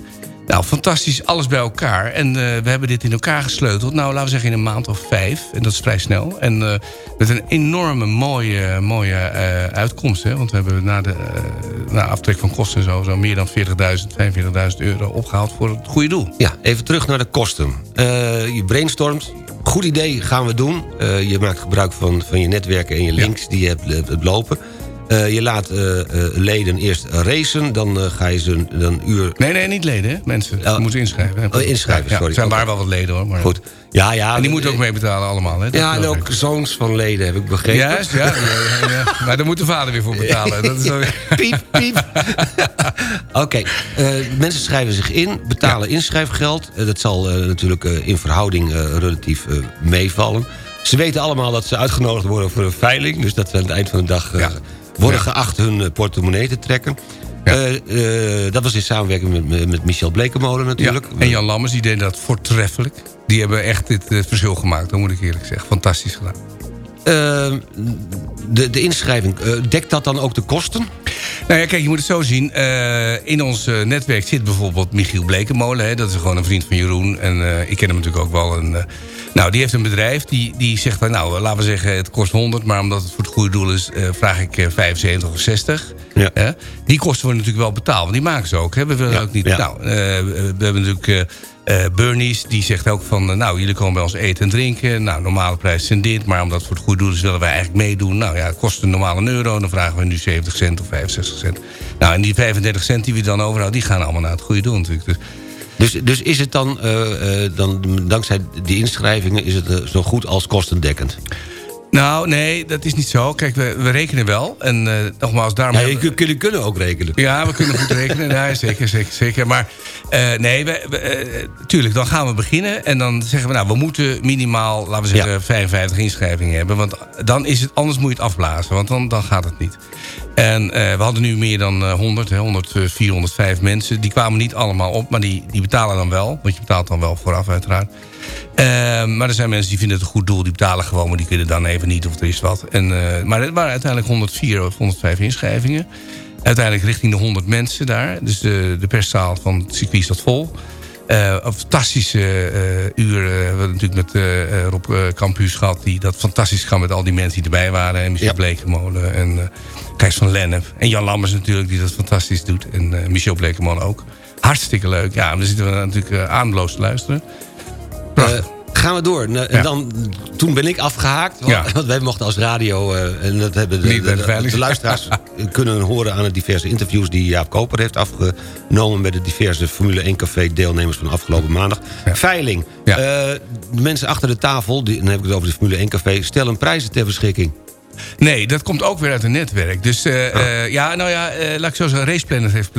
Nou, fantastisch, alles bij elkaar. En eh, we hebben dit in elkaar gesleuteld. Nou, laten we zeggen in een maand of vijf. En dat is vrij snel. En eh, met een enorme mooie, mooie eh, uitkomst. Hè? Want we hebben na de na aftrek van kosten en zo... zo meer dan 40.000, 45.000 euro opgehaald voor het goede doel.
Ja, even terug naar de kosten. Je brainstormt. Goed idee, gaan we doen. Je maakt gebruik van, van je netwerken en je links die je hebt, hebt lopen. Eh, je laat eh, eh, leden eerst racen, dan ga je ze een, uur...
Nee, nee, niet leden, hè? mensen. Je moet inschrijven. hè?
Oh, inschrijven,
Ja,
sorry.
Er zijn waar wel wat leden, hoor. Maar...
Goed. Ja, ja.
En die moeten ook meebetalen allemaal, hè? Dat
Ja, en ook
leuk.
zoons van leden, heb ik begrepen.
Juist, ja, ja, ja, ja. Maar daar moet de vader weer voor betalen. Dat is.
Piep, piep. Oké, mensen schrijven zich in, betalen inschrijfgeld. Dat zal natuurlijk in verhouding relatief meevallen. Ze weten allemaal dat ze uitgenodigd worden voor een veiling. Dus dat ze aan het eind van de dag worden geacht hun eh, portemonnee te trekken. Eh, eh, dat was in samenwerking met, met- Michel Blekemolen natuurlijk.
Ja, en Jan Lammers, die deed dat voortreffelijk. Die hebben echt dit verschil gemaakt, dat moet ik eerlijk zeggen. Fantastisch gedaan.
Eh, de, de inschrijving, dekt dat dan ook de kosten?
Nou ja, kijk, je moet het zo zien. In ons netwerk zit bijvoorbeeld Michiel Blekemolen. Hè, dat is gewoon een vriend van Jeroen. En ik ken hem natuurlijk ook wel. En, nou, die heeft een bedrijf die, die zegt... van, nou, laten we zeggen, het kost 100... maar omdat het voor het goede doel is, eh, vraag ik eh, 75 of 60. Hè? Die kosten worden natuurlijk wel betaald. Want die maken ze ook. Hè? We willen ook niet...
ja.
Nou, eh, we hebben natuurlijk... eh eh, Bernies, die zegt ook van... eh, nou, jullie komen bij ons eten en drinken. Nou, normale prijs zijn dit. Maar omdat het voor het goede doel is, willen wij eigenlijk meedoen. Nou ja, het kost een normaal een euro. Dan vragen we nu 70 cent of 65 cent. Nou, en die 35 cent die we dan overhouden... die gaan allemaal naar het goede doel natuurlijk. Dus
Dus, dus is het dan, eh, eh, dan, dankzij die inschrijvingen... is het eh, zo goed als kostendekkend?
Nou, nee, dat is niet zo. Kijk, we, we rekenen wel. En nogmaals, daarom...
Ja,
hebben-
jullie kunnen ook rekenen.
Ja, we kunnen goed rekenen. Ja, zeker, zeker, zeker. Maar eh, nee, we, we, eh, tuurlijk, dan gaan we beginnen. En dan zeggen we, nou, we moeten minimaal, laten we zeggen, 55 inschrijvingen hebben. Want dan is het, anders moet je het afblazen. Want dan, dan gaat het niet. En eh, we hadden nu meer dan eh, 100, hè, 100, eh, 405 mensen. Die kwamen niet allemaal op, maar die, die betalen dan wel. Want je betaalt dan wel vooraf, uiteraard. Maar er zijn mensen die vinden het een goed doel. Die betalen gewoon, maar die kunnen dan even niet of er is wat. En, maar het waren uiteindelijk 104 of 105 inschrijvingen. Uiteindelijk richting de 100 mensen daar. Dus de, de perszaal van het circuit staat vol. Eh, een fantastische eh, uur. eh, we hebben natuurlijk met eh, Rob Campus gehad... die dat fantastisch kan met al die mensen die erbij waren. En Michel Blekemolen en Gijs van Lennep. En Jan Lammers natuurlijk, die dat fantastisch doet. En Michel Blekemolen ook. Hartstikke leuk. Ja, dan zitten we natuurlijk ademloos te luisteren.
Gaan we door. Nou, dan, toen ben ik afgehaakt. Want,
Ja.
want wij mochten als radio... en dat hebben de,
de
de luisteraars kunnen horen aan de diverse interviews... die Jaap Koper heeft afgenomen... met de diverse Formule 1 Café deelnemers van afgelopen maandag. Veiling. Eh, de mensen achter de tafel, die, dan heb ik het over de Formule 1 Café... stellen prijzen ter beschikking.
Nee, dat komt ook weer uit een netwerk. Dus eh, eh, ja, nou ja, eh, laat ik zo zeggen, heeft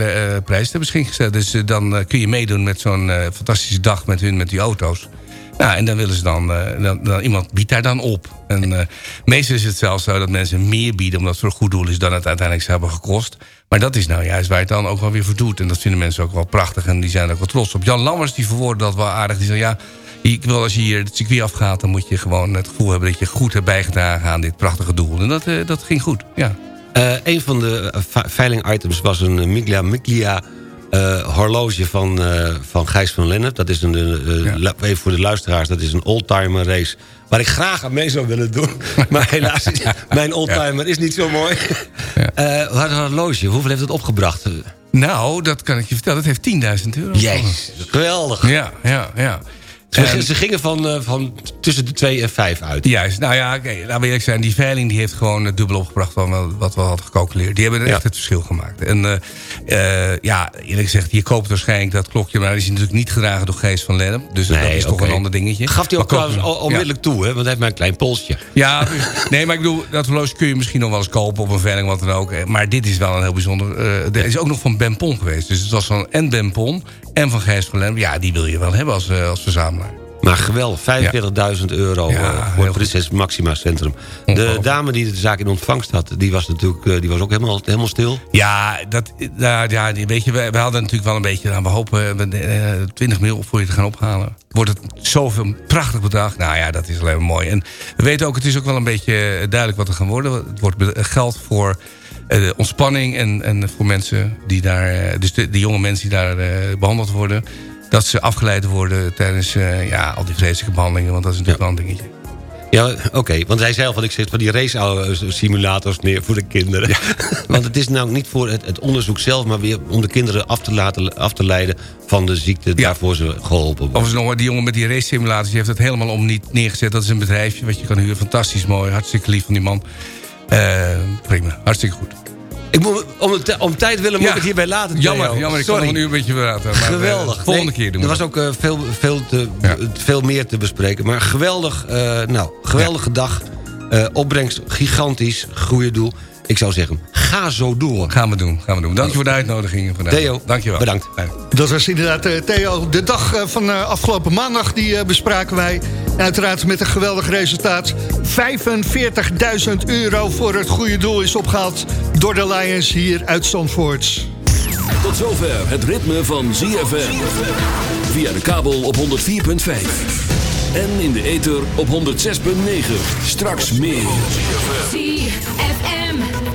prijs ter beschikking gesteld. Dus dan kun je meedoen met zo'n fantastische dag met hun, met die auto's. Nou, en dan willen ze dan, eh, dan, dan iemand biedt daar dan op. En eh, meestal is het zelfs zo dat mensen meer bieden... omdat het voor een goed doel is dan het uiteindelijk ze hebben gekost. Maar dat is nou juist waar het dan ook wel weer voor doet. En dat vinden mensen ook wel prachtig en die zijn ook wel trots op. Jan Lammers die verwoordde dat wel aardig. Die zei, ja, ik wil als je hier het circuit afgaat... dan moet je gewoon het gevoel hebben dat je goed hebt bijgedragen aan dit prachtige doel. En dat, eh, dat ging goed, ja.
Een van de eh, ve- veiling-items was een Miglia Miglia eh, horloge van, eh, van Gijs van Lennep. Dat is een, eh, even voor de luisteraars, dat is een oldtimer race... waar ik graag aan mee zou willen doen. Maar helaas, is mijn oldtimer is niet zo mooi. Wat een horloge, hoeveel heeft het opgebracht?
Nou, dat kan ik je vertellen. Dat heeft 10.000 euro.
Jezus, geweldig.
Ja, ja, ja.
Ze,
En-
ze gingen van, eh, van tussen de 2 en 5 uit.
Juist, nou ja, oké, laten we eerlijk zijn. Die veiling die heeft gewoon het dubbel opgebracht van wat we hadden gecalculeerd. Die hebben
Ja.
echt het verschil gemaakt. En eh, eh, ja, eerlijk gezegd, je koopt waarschijnlijk dat klokje... maar dat is natuurlijk niet gedragen door Geest van Lennep. Dus dat is toch een ander dingetje.
Gaf hij ook trouwens al- onmiddellijk toe, hè? want hij heeft maar een klein polsje.
Ja, nee, maar ik bedoel, dat horloge kun je misschien nog wel eens kopen op een veiling, wat dan ook. Maar dit is wel een heel bijzonder. eh er is ook nog van Ben Pon geweest. Dus het was van en Ben Pon en van Gijs van Lennep. Ja, die wil je wel hebben als, als verzamelaar.
Maar geweldig, 45.000 euro eh, voor het Prinses Maxima Centrum. De dame die de zaak in ontvangst had, die was natuurlijk eh, die was ook helemaal, helemaal stil.
Ja, dat, nou, ja die- weet je, we, we hadden natuurlijk wel een beetje... Nou, we hopen eh, 20 mil voor je te gaan ophalen. Wordt het zoveel prachtig bedrag? Nou ja, dat is alleen maar mooi. En we weten ook, het is ook wel een beetje duidelijk wat er gaan worden. Het wordt geld voor eh, ontspanning en, en voor mensen die daar... eh, dus de, de jonge mensen die daar eh, behandeld worden... dat ze afgeleid worden tijdens eh, ja, al die vreselijke behandelingen. Want dat is natuurlijk wel een dingetje.
Ja, oké, want hij zei al van ik zet van die race-simulators neer voor de kinderen. want het is nou niet voor het, het onderzoek zelf, maar weer om de kinderen af te, laten, af te leiden van de ziekte waarvoor ze geholpen worden.
Overigens nog maar, die jongen met die race simulaties... die heeft het helemaal om niet neergezet. Dat is een bedrijfje wat je kan huren. Fantastisch mooi, hartstikke lief van die man. Eh, prima, hartstikke goed.
Ik moet, om, het, om tijd willen moet ik het hierbij laten.
Jammer, jammer ik
Sorry.
kan nog nu een beetje praten. Maar, eh,
Geweldig.
volgende
Nee,
keer doen we
Er was ook eh, veel, veel, te, veel meer te bespreken. Maar geweldig, eh, nou, geweldige dag. Eh, opbrengst gigantisch, goede doel. Ik zou zeggen, ga zo door.
Gaan we doen, gaan we doen. Dank je voor de uitnodiging vandaag.
Theo,
Dank je wel.
bedankt.
Dat was inderdaad, eh, Theo, de dag eh, van eh, afgelopen maandag, die bespraken wij. Uiteraard met een geweldig resultaat. 45.000 euro voor het goede doel is opgehaald door de Lions hier uit Zandvoort.
Tot zover het ritme van ZFM. Via de kabel op 104.5. En in de ether op 106.9. Straks meer.
ZFM.